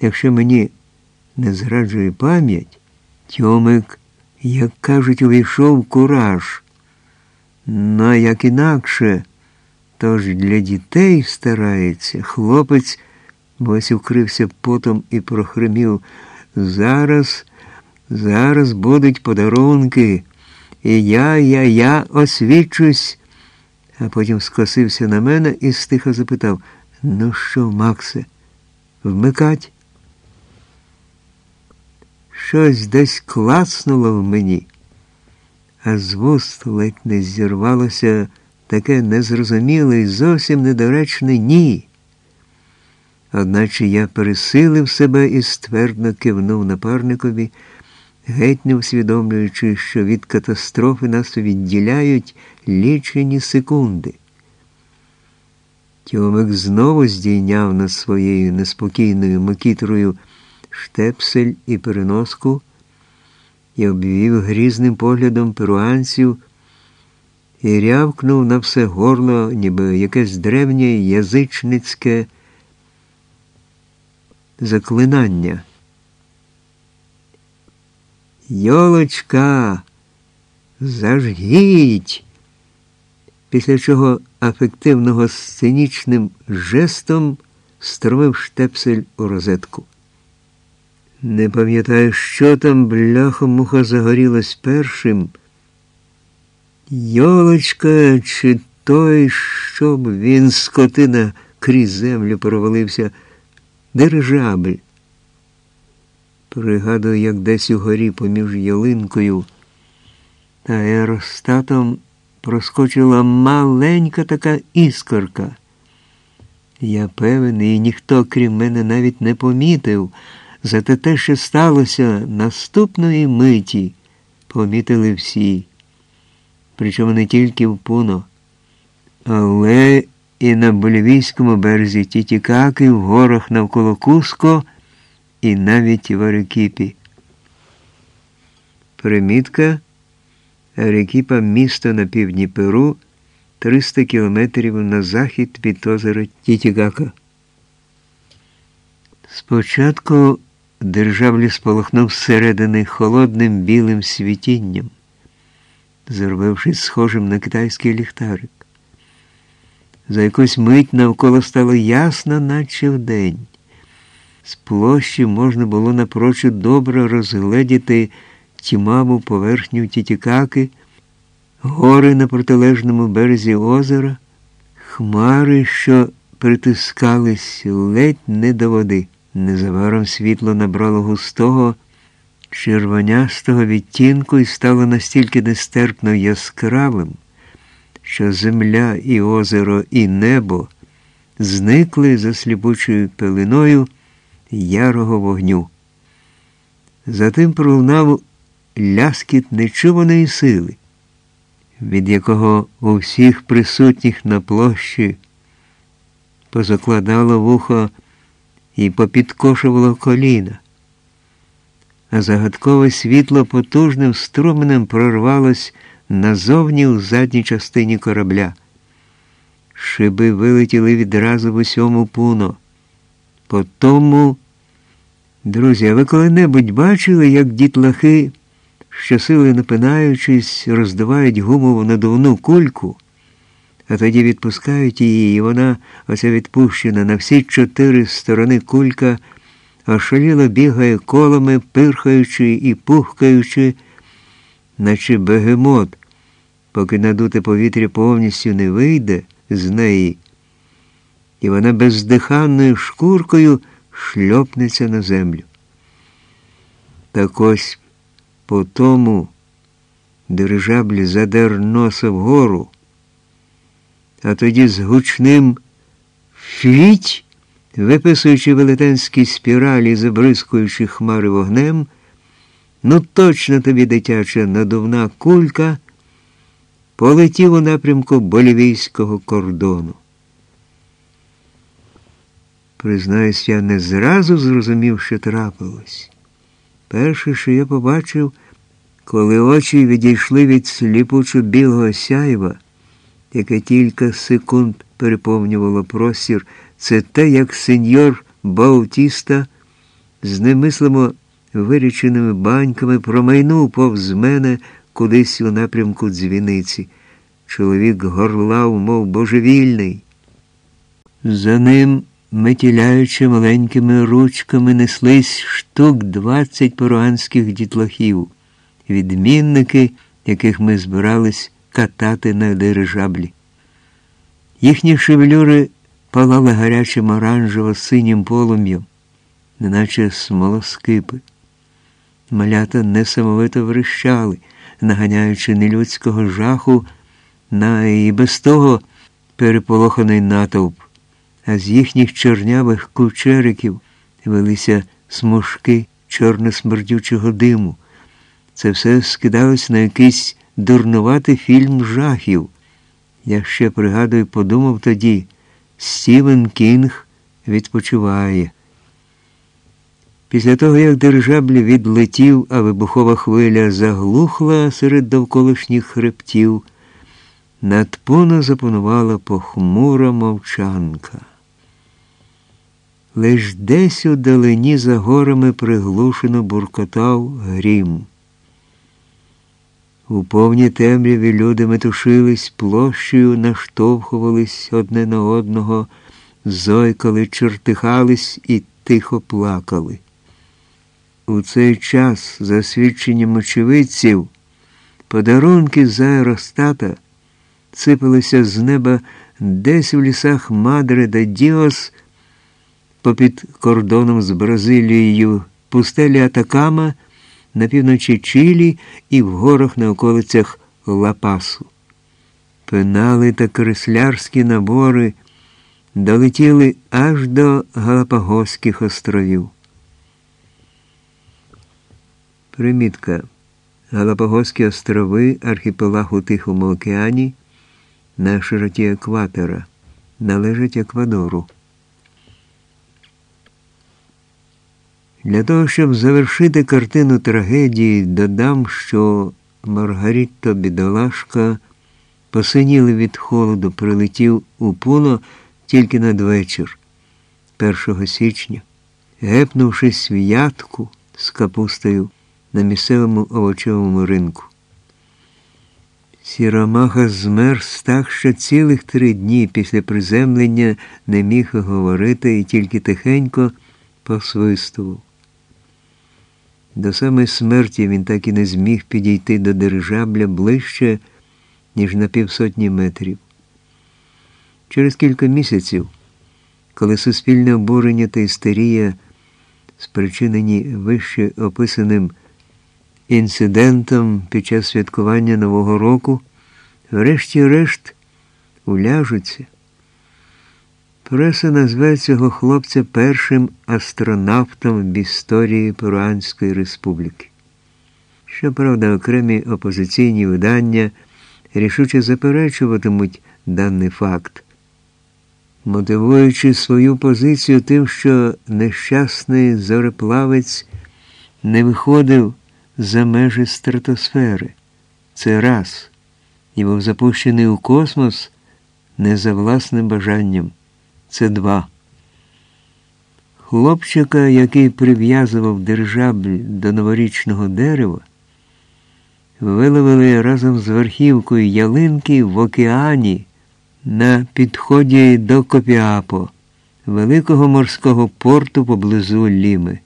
Якщо мені не зраджує пам'ять, Тьомик, як кажуть, увійшов кураж. Ну, як інакше, тож для дітей старається, хлопець ось укрився потом і прохримів. Зараз, зараз будуть подарунки, і я, я, я освічусь. А потім скосився на мене і стихо запитав: Ну що, Максе, вмикать? Щось десь клацнуло в мені, а з вуст ледь не зірвалося таке незрозуміле і зовсім недоречне ні. Одначе я пересилив себе і ствердно кивнув напарникові, геть не усвідомлюючи, що від катастрофи нас відділяють лічені секунди. Тьомик знову здійняв над своєю неспокійною макітрою штепсель і переноску і обвів грізним поглядом перуанців і рявкнув на все горло, ніби якесь древнє язичницьке заклинання. Йолочка, зажгіть! Після чого афективного сценічним жестом стромив штепсель у розетку. Не пам'ятаю, що там бляхомуха загорілось першим. Йолочка, чи той, щоб він скотина крізь землю провалився, дирижабель. Пригадую, як десь угорі поміж ялинкою та аеростатом проскочила маленька така іскорка. Я певен, і ніхто, крім мене, навіть не помітив. Зате те, що сталося наступної миті, помітили всі. Причому не тільки в Пуно, але і на Болівійському березі Тітікаки, в горах навколо Куско і навіть в Арекіпі. Примітка Арекіпа місто на півдні Перу 300 кілометрів на захід від озера Тітігака. Спочатку державлі сполохнув зсередини холодним білим світінням, зробившись схожим на китайський ліхтарик. За якусь мить навколо стало ясно, наче вдень. З площі можна було напрочуд добре розгледіти тімаву поверхню Тітікаки, гори на протилежному березі озера, хмари, що притискались ледь не до води. Незабаром світло набрало густого, червонястого відтінку і стало настільки нестерпно яскравим, що земля і озеро, і небо зникли за сліпучою пилиною ярого вогню. Затим пролунав ляскіт нечуваної сили, від якого у всіх присутніх на площі позакладало вухо і попідкошувало коліна, а загадкове світло потужним струменем прорвалось назовні у задній частині корабля. Шиби вилетіли відразу в усьому пуно. По тому, друзі, а ви коли-небудь бачили, як дітлахи, щосили напинаючись, роздувають гумову надувну кульку? А тоді відпускають її, і вона, оця відпущена на всі чотири сторони кулька, ошаліло бігає колами, пирхаючи і пухкаючи, наче бегемот, поки надуте повітря повністю не вийде з неї, і вона бездиханною шкуркою шльопнеться на землю. Так ось по тому дирижаблі задер носа вгору а тоді з гучним фіть, виписуючи велетенські спіралі, забризкуючи хмари вогнем, ну точно тобі дитяча надувна кулька, полетів у напрямку болівійського кордону. Признаюсь, я не зразу зрозумів, що трапилось. Перше, що я побачив, коли очі відійшли від сліпучо білого сяйва, яке кілька секунд переповнювало простір, це те, як сеньор Баутіста з немислимо виріченими баньками промайнув повз мене кудись у напрямку дзвіниці. Чоловік горлав, мов божевільний. За ним, метіляючи маленькими ручками, неслись штук двадцять поруганських дітлахів, відмінники, яких ми збирались катати на дирижаблі. Їхні шевелюри палали гарячим оранжево синім полум'ям, неначе смолоскипи. Малята несамовито врищали, наганяючи нелюдського жаху на і без того переполоханий натовп, а з їхніх чорнявих кучериків велися смужки чорно-смердючого диму. Це все скидалось на якийсь дурнуватий фільм жахів. Я ще пригадую, подумав тоді, Стівен Кінг відпочиває. Після того, як дирижабль відлетів, а вибухова хвиля заглухла серед довколишніх хребтів, над Пуно запанувала похмура мовчанка. Лиш десь у далині за горами приглушено буркотав грім. У повній темряві люди метушились, площею наштовхувались одне на одного, зойкали, чертихались і тихо плакали. У цей час, за свідченням очевидців, подарунки з аеростата сипалися з неба десь у лісах Мадре да Діос попід кордоном з Бразилією, пустелі Атакама на півночі Чилі і в горах на околицях Лапасу. Пенали та креслярські набори долетіли аж до Галапагоських островів. Примітка. Галапагоські острови архіпелаг у Тихому океані на широті екватора належать Еквадору. Для того, щоб завершити картину трагедії, додам, що Маргарітто бідолашка посиніли від холоду, прилетів у поло тільки надвечір, 1 січня, гепнувши святку з капустою на місцевому овочовому ринку. Сіромаха змерз так, що цілих три дні після приземлення не міг говорити і тільки тихенько посвистував. До самої смерті він так і не зміг підійти до дирижабля ближче, ніж на півсотні метрів. Через кілька місяців, коли суспільне обурення та істерія, спричинені вище описаним інцидентом під час святкування Нового року, врешті-решт уляжуться. Преса назве цього хлопця першим астронавтом в історії Перуанської республіки. Щоправда, окремі опозиційні видання рішуче заперечуватимуть даний факт, мотивуючи свою позицію тим, що нещасний зореплавець не виходив за межі стратосфери. Це раз, і був запущений у космос не за власним бажанням. Це два. Хлопчика, який прив'язував держабль до новорічного дерева, виловили разом з верхівкою ялинки в океані на підході до Копіапо, великого морського порту поблизу Ліми.